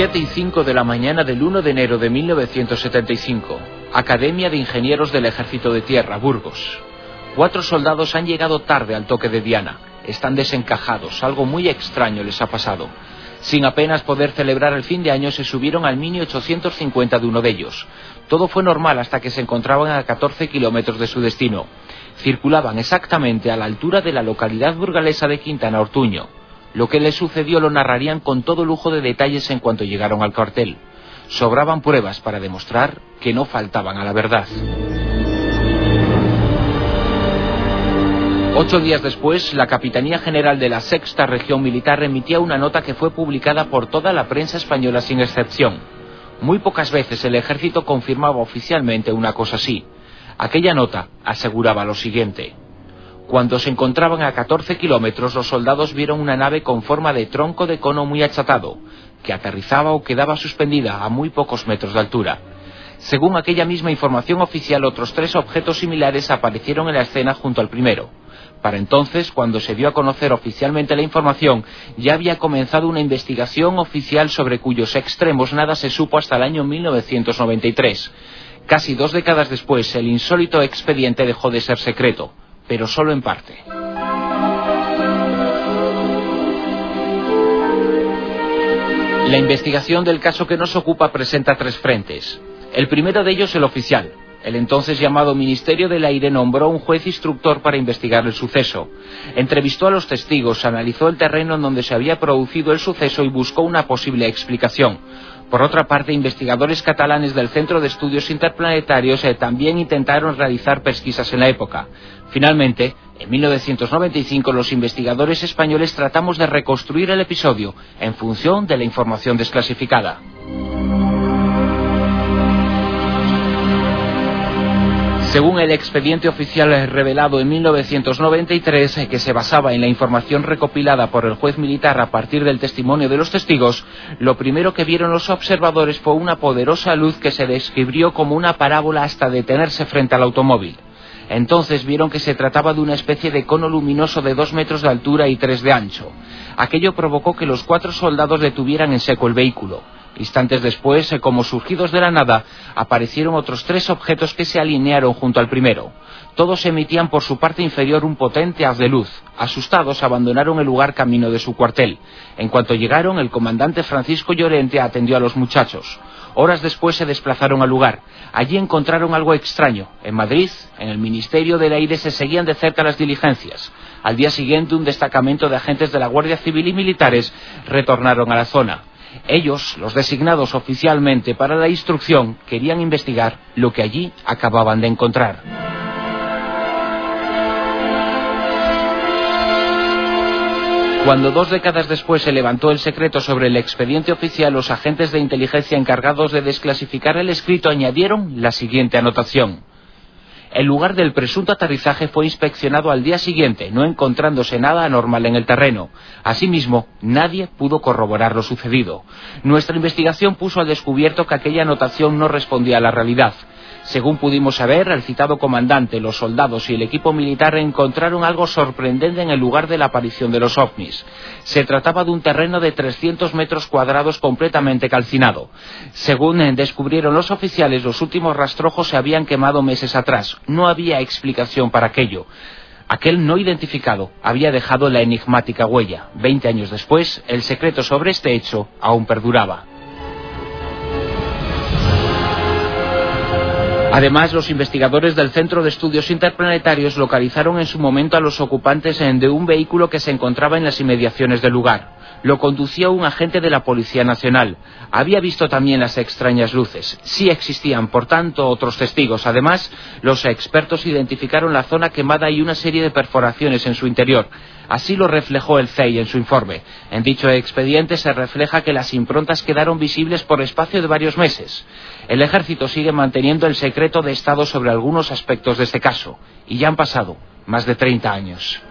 7 y 5 de la mañana del 1 de enero de 1975. Academia de Ingenieros del Ejército de Tierra, Burgos. Cuatro soldados han llegado tarde al toque de Diana. Están desencajados. Algo muy extraño les ha pasado. Sin apenas poder celebrar el fin de año, se subieron al Mini 850 de uno de ellos. Todo fue normal hasta que se encontraban a 14 kilómetros de su destino. Circulaban exactamente a la altura de la localidad burgalesa de Quintana Ortuño. Lo que les sucedió lo narrarían con todo lujo de detalles en cuanto llegaron al cuartel. Sobraban pruebas para demostrar que no faltaban a la verdad. Ocho días después, la Capitanía General de la Sexta Región Militar emitía una nota que fue publicada por toda la prensa española sin excepción. Muy pocas veces el ejército confirmaba oficialmente una cosa así. Aquella nota aseguraba lo siguiente. Cuando se encontraban a 14 kilómetros, los soldados vieron una nave con forma de tronco de cono muy achatado, que aterrizaba o quedaba suspendida a muy pocos metros de altura. Según aquella misma información oficial, otros tres objetos similares aparecieron en la escena junto al primero. Para entonces, cuando se dio a conocer oficialmente la información, ya había comenzado una investigación oficial sobre cuyos extremos nada se supo hasta el año 1993. Casi dos décadas después, el insólito expediente dejó de ser secreto pero solo en parte. La investigación del caso que nos ocupa presenta tres frentes. El primero de ellos el oficial. El entonces llamado Ministerio del Aire nombró un juez instructor para investigar el suceso. Entrevistó a los testigos, analizó el terreno en donde se había producido el suceso y buscó una posible explicación. Por otra parte, investigadores catalanes del Centro de Estudios Interplanetarios eh, también intentaron realizar pesquisas en la época. Finalmente, en 1995 los investigadores españoles tratamos de reconstruir el episodio en función de la información desclasificada. Según el expediente oficial revelado en 1993, que se basaba en la información recopilada por el juez militar a partir del testimonio de los testigos, lo primero que vieron los observadores fue una poderosa luz que se describió como una parábola hasta detenerse frente al automóvil. Entonces vieron que se trataba de una especie de cono luminoso de dos metros de altura y tres de ancho. Aquello provocó que los cuatro soldados detuvieran en seco el vehículo. Instantes después, eh, como surgidos de la nada, aparecieron otros tres objetos que se alinearon junto al primero. Todos emitían por su parte inferior un potente haz de luz. Asustados, abandonaron el lugar camino de su cuartel. En cuanto llegaron, el comandante Francisco Llorente atendió a los muchachos. Horas después se desplazaron al lugar. Allí encontraron algo extraño. En Madrid, en el Ministerio del Aire, se seguían de cerca las diligencias. Al día siguiente, un destacamento de agentes de la Guardia Civil y militares retornaron a la zona. Ellos, los designados oficialmente para la instrucción, querían investigar lo que allí acababan de encontrar. Cuando dos décadas después se levantó el secreto sobre el expediente oficial, los agentes de inteligencia encargados de desclasificar el escrito añadieron la siguiente anotación. El lugar del presunto aterrizaje fue inspeccionado al día siguiente, no encontrándose nada anormal en el terreno. Asimismo, nadie pudo corroborar lo sucedido. Nuestra investigación puso al descubierto que aquella anotación no respondía a la realidad. Según pudimos saber, el citado comandante, los soldados y el equipo militar encontraron algo sorprendente en el lugar de la aparición de los ovnis. Se trataba de un terreno de 300 metros cuadrados completamente calcinado. Según descubrieron los oficiales, los últimos rastrojos se habían quemado meses atrás. No había explicación para aquello. Aquel no identificado había dejado la enigmática huella. Veinte años después, el secreto sobre este hecho aún perduraba. Además, los investigadores del Centro de Estudios Interplanetarios localizaron en su momento a los ocupantes de un vehículo que se encontraba en las inmediaciones del lugar. Lo conducía un agente de la Policía Nacional. Había visto también las extrañas luces. Sí existían, por tanto, otros testigos. Además, los expertos identificaron la zona quemada y una serie de perforaciones en su interior. Así lo reflejó el CEI en su informe. En dicho expediente se refleja que las improntas quedaron visibles por espacio de varios meses. El ejército sigue manteniendo el secreto de Estado sobre algunos aspectos de este caso, y ya han pasado más de 30 años.